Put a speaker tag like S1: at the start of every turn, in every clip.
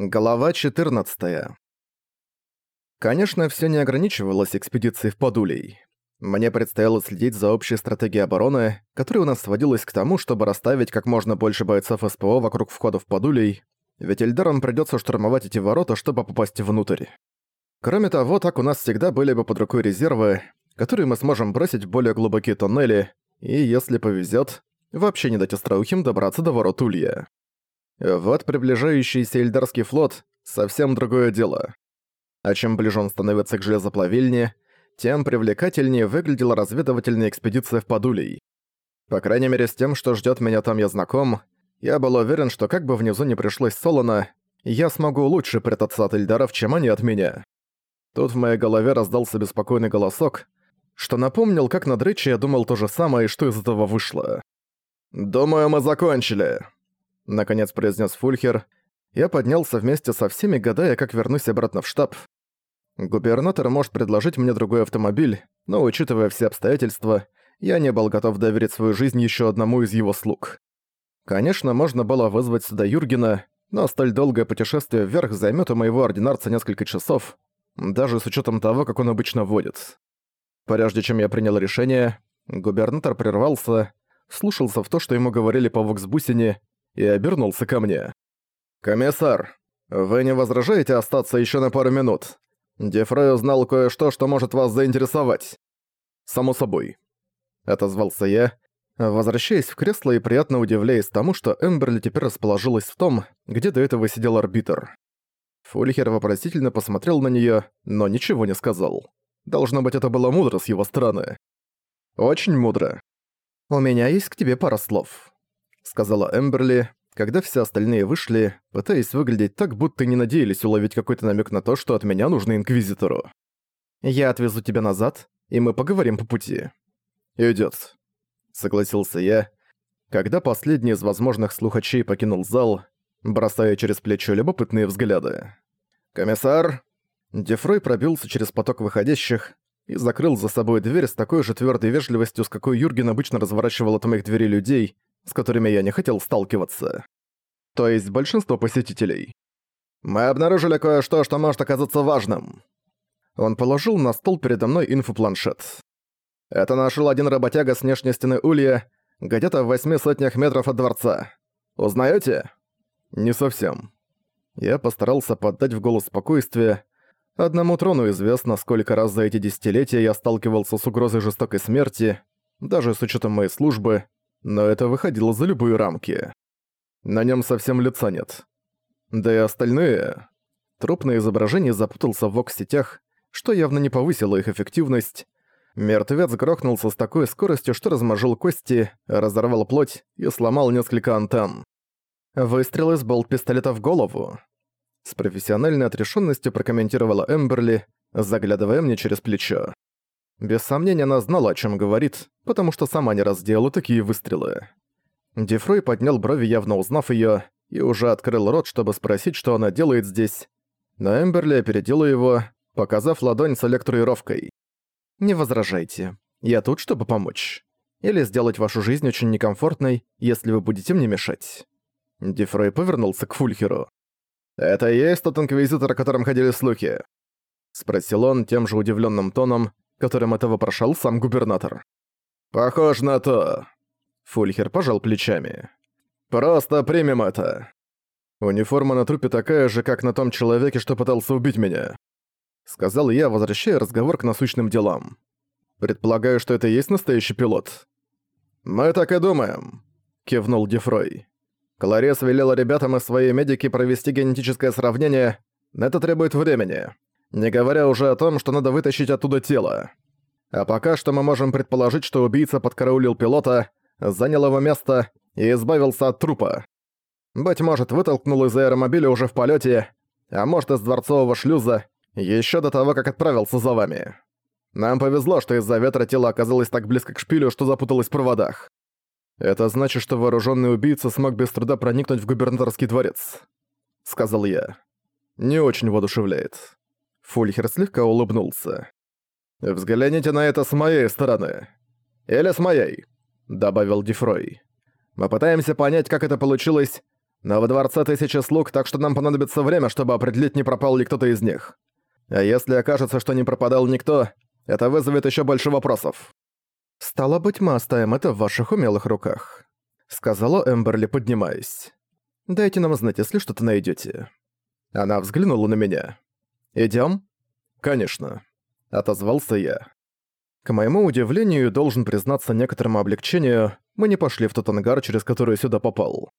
S1: Глава 14. Конечно, все не ограничивалось экспедицией в Подулей. Мне предстояло следить за общей стратегией обороны, которая у нас сводилась к тому, чтобы расставить как можно больше бойцов СПО вокруг входа в Подулей, ведь Эльдарам придется штурмовать эти ворота, чтобы попасть внутрь. Кроме того, так у нас всегда были бы под рукой резервы, которые мы сможем бросить в более глубокие тоннели, и, если повезет, вообще не дать остроухим добраться до ворот Улья. Вот приближающийся Эльдарский флот — совсем другое дело. А чем ближе он становится к железоплавильне, тем привлекательнее выглядела разведывательная экспедиция в Подулей. По крайней мере, с тем, что ждет меня там, я знаком. Я был уверен, что как бы внизу не пришлось солоно, я смогу лучше прятаться от Эльдаров, чем они от меня. Тут в моей голове раздался беспокойный голосок, что напомнил, как на Дрыче я думал то же самое и что из этого вышло. «Думаю, мы закончили», наконец произнес Фульхер. Я поднялся вместе со всеми, гадая, как вернусь обратно в штаб. Губернатор может предложить мне другой автомобиль, но, учитывая все обстоятельства, я не был готов доверить свою жизнь еще одному из его слуг. Конечно, можно было вызвать сюда Юргена, но столь долгое путешествие вверх займет у моего ординарца несколько часов, даже с учетом того, как он обычно водит. Прежде чем я принял решение, губернатор прервался, слушался в то, что ему говорили по воксбусине, и обернулся ко мне. «Комиссар, вы не возражаете остаться еще на пару минут? Дефрей узнал кое-что, что может вас заинтересовать». «Само собой», — отозвался я, возвращаясь в кресло и приятно удивляясь тому, что Эмберли теперь расположилась в том, где до этого сидел арбитр. Фульхер вопросительно посмотрел на неё, но ничего не сказал. Должно быть, это было мудро с его стороны. Очень мудро. «У меня есть к тебе пара слов», сказала Эмберли, когда все остальные вышли, пытаясь выглядеть так, будто не надеялись уловить какой-то намек на то, что от меня нужно Инквизитору. «Я отвезу тебя назад, и мы поговорим по пути». «Идёт», — согласился я, когда последний из возможных слухачей покинул зал, бросая через плечо любопытные взгляды. «Комиссар!» Дефрой пробился через поток выходящих и закрыл за собой дверь с такой же твёрдой вежливостью, с какой Юрген обычно разворачивал от моих дверей людей, с которыми я не хотел сталкиваться. То есть большинство посетителей. Мы обнаружили кое-что, что может оказаться важным. Он положил на стол передо мной инфопланшет. Это нашел один работяга с внешней стены Улья, где-то в восьми сотнях метров от дворца. Узнаете? Не совсем. Я постарался поддать в голос спокойствие. Одному трону известно, сколько раз за эти десятилетия я сталкивался с угрозой жестокой смерти, даже с учетом моей службы, но это выходило за любые рамки. На нем совсем лица нет. Да и остальные... Труп на изображении запутался в вокс-сетях, что явно не повысило их эффективность. Мертвец грохнулся с такой скоростью, что размажил кости, разорвал плоть и сломал несколько антенн. Выстрел из болт-пистолета в голову. С профессиональной отрешенностью прокомментировала Эмберли, заглядывая мне через плечо. Без сомнения, она знала, о чем говорит, потому что сама не раз делала такие выстрелы. Дефрой поднял брови, явно узнав ее, и уже открыл рот, чтобы спросить, что она делает здесь. Но Эмберли опередила его, показав ладонь с электроировкой. «Не возражайте. Я тут, чтобы помочь. Или сделать вашу жизнь очень некомфортной, если вы будете мне мешать». Дефрой повернулся к Фульхеру. «Это и есть тот инквизитор, о котором ходили слухи?» Спросил он тем же удивленным тоном, которым это вопрошал сам губернатор. «Похож на то». Фульхер пожал плечами. «Просто примем это. Униформа на трупе такая же, как на том человеке, что пытался убить меня», сказал я, возвращая разговор к насущным делам. «Предполагаю, что это и есть настоящий пилот». «Мы так и думаем», кивнул Дефрой. Кларес велела ребятам из своей медики провести генетическое сравнение, это требует времени. Не говоря уже о том, что надо вытащить оттуда тело. А пока что мы можем предположить, что убийца подкараулил пилота, занял его место и избавился от трупа. Быть может, вытолкнул из аэромобиля уже в полете, а может, из дворцового шлюза, еще до того, как отправился за вами. Нам повезло, что из-за ветра тело оказалось так близко к шпилю, что запуталось в проводах. Это значит, что вооруженный убийца смог без труда проникнуть в губернаторский дворец, сказал я. Не очень воодушевляет. Фульхер слегка улыбнулся. «Взгляните на это с моей стороны. Или с моей», — добавил Дефрой. «Мы пытаемся понять, как это получилось, Но во дворце тысячи слуг, так что нам понадобится время, чтобы определить, не пропал ли кто-то из них. А если окажется, что не пропадал никто, это вызовет еще больше вопросов. «Стало быть, мы оставим это в ваших умелых руках», — сказала Эмберли, поднимаясь. «Дайте нам знать, если что-то найдете. Она взглянула на меня. Идем? «Конечно», — отозвался я. К моему удивлению, должен признаться некоторому облегчению, мы не пошли в тот ангар, через который сюда попал.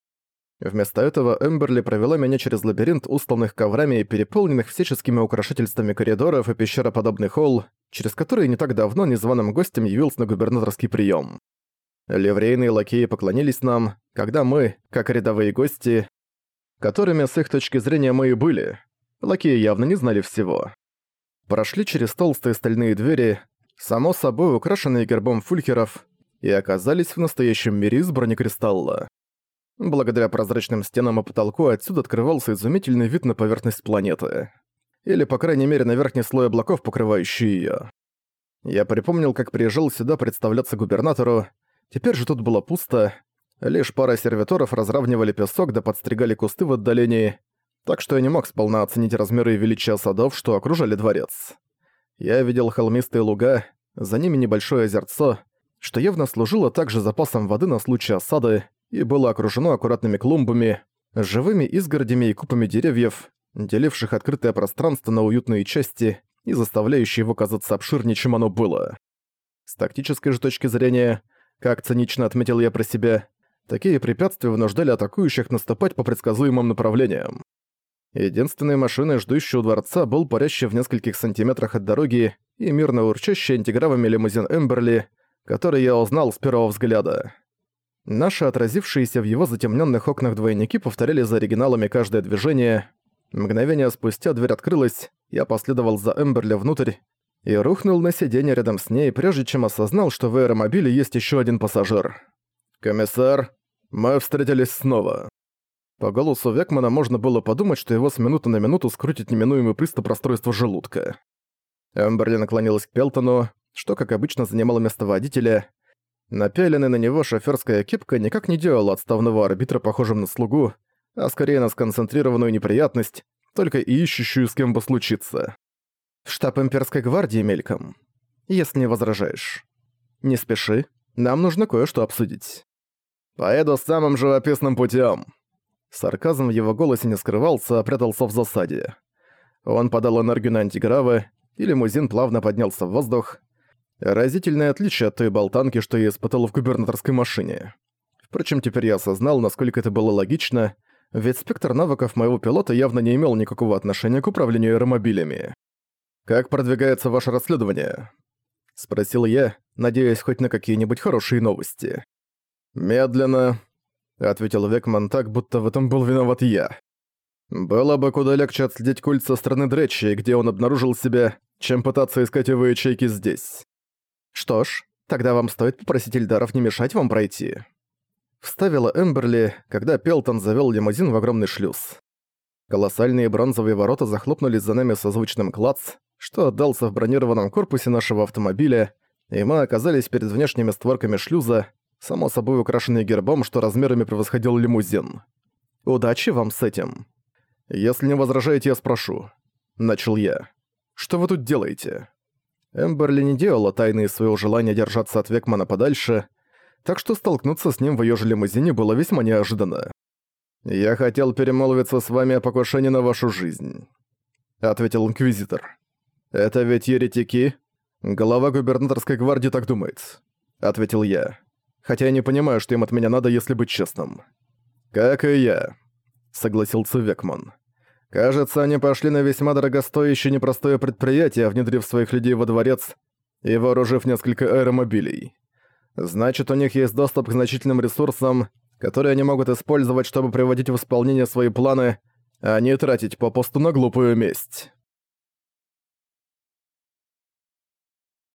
S1: Вместо этого Эмберли провела меня через лабиринт устланных коврами и переполненных всяческими украшательствами коридоров и пещероподобный холл, через который не так давно незваным гостем явился на губернаторский прием. Ливрейные лакеи поклонились нам, когда мы, как рядовые гости, которыми с их точки зрения мы и были, лакеи явно не знали всего. Прошли через толстые стальные двери, само собой украшенные гербом фулькеров, и оказались в настоящем мире из бронекристалла. Благодаря прозрачным стенам и потолку отсюда открывался изумительный вид на поверхность планеты. Или, по крайней мере, на верхний слой облаков, покрывающий её. Я припомнил, как приезжал сюда представляться губернатору. Теперь же тут было пусто. Лишь пара сервиторов разравнивали песок да подстригали кусты в отдалении, так что я не мог сполна оценить размеры и величие садов, что окружали дворец. Я видел холмистые луга, за ними небольшое озерцо, что явно служило также запасом воды на случай осады, и было окружено аккуратными клумбами, живыми изгородями и купами деревьев, деливших открытое пространство на уютные части и заставляющие его казаться обширнее, чем оно было. С тактической же точки зрения, как цинично отметил я про себя, такие препятствия вынуждали атакующих наступать по предсказуемым направлениям. Единственной машиной, ждущей у дворца, был парящий в нескольких сантиметрах от дороги и мирно урчащий антигравами лимузин Эмберли, который я узнал с первого взгляда. Наши отразившиеся в его затемненных окнах двойники повторяли за оригиналами каждое движение. Мгновение спустя дверь открылась, я последовал за Эмберли внутрь и рухнул на сиденье рядом с ней, прежде чем осознал, что в аэромобиле есть еще один пассажир. «Комиссар, мы встретились снова». По голосу Векмана можно было подумать, что его с минуты на минуту скрутит неминуемый приступ расстройства желудка. Эмберли наклонилась к Пелтону, что, как обычно, занимало место водителя, Напяленная на него шофёрская кепка никак не делала отставного арбитра похожим на слугу, а скорее на сконцентрированную неприятность, только и ищущую с кем бы случиться. В штаб имперской гвардии мельком. Если не возражаешь. Не спеши, нам нужно кое-что обсудить. Поеду самым живописным путём. Сарказм в его голосе не скрывался, а прятался в засаде. Он подал энергию на антигравы, и лимузин плавно поднялся в воздух, Разительное отличие от той болтанки, что я испытал в губернаторской машине. Впрочем, теперь я осознал, насколько это было логично, ведь спектр навыков моего пилота явно не имел никакого отношения к управлению аэромобилями. «Как продвигается ваше расследование?» — спросил я, надеясь хоть на какие-нибудь хорошие новости. «Медленно», — ответил Векман так, будто в этом был виноват я. «Было бы куда легче отследить культ со стороны Дречи, где он обнаружил себя, чем пытаться искать его ячейки здесь. «Что ж, тогда вам стоит попросить Эльдаров не мешать вам пройти». Вставила Эмберли, когда Пелтон завёл лимузин в огромный шлюз. Колоссальные бронзовые ворота захлопнулись за нами со звучным клац, что отдался в бронированном корпусе нашего автомобиля, и мы оказались перед внешними створками шлюза, само собой украшенные гербом, что размерами превосходил лимузин. «Удачи вам с этим!» «Если не возражаете, я спрошу». Начал я. «Что вы тут делаете?» Эмберли не делала тайны своего желания держаться от Векмана подальше, так что столкнуться с ним в её же лимузине было весьма неожиданно. «Я хотел перемолвиться с вами о покушении на вашу жизнь», — ответил Инквизитор. «Это ведь еретики? Глава губернаторской гвардии так думает», — ответил я. «Хотя я не понимаю, что им от меня надо, если быть честным». «Как и я», — согласился Векман. Кажется, они пошли на весьма дорогостоящее непростое предприятие, внедрив своих людей во дворец и вооружив несколько аэромобилей. Значит, у них есть доступ к значительным ресурсам, которые они могут использовать, чтобы приводить в исполнение свои планы, а не тратить попусту на глупую месть.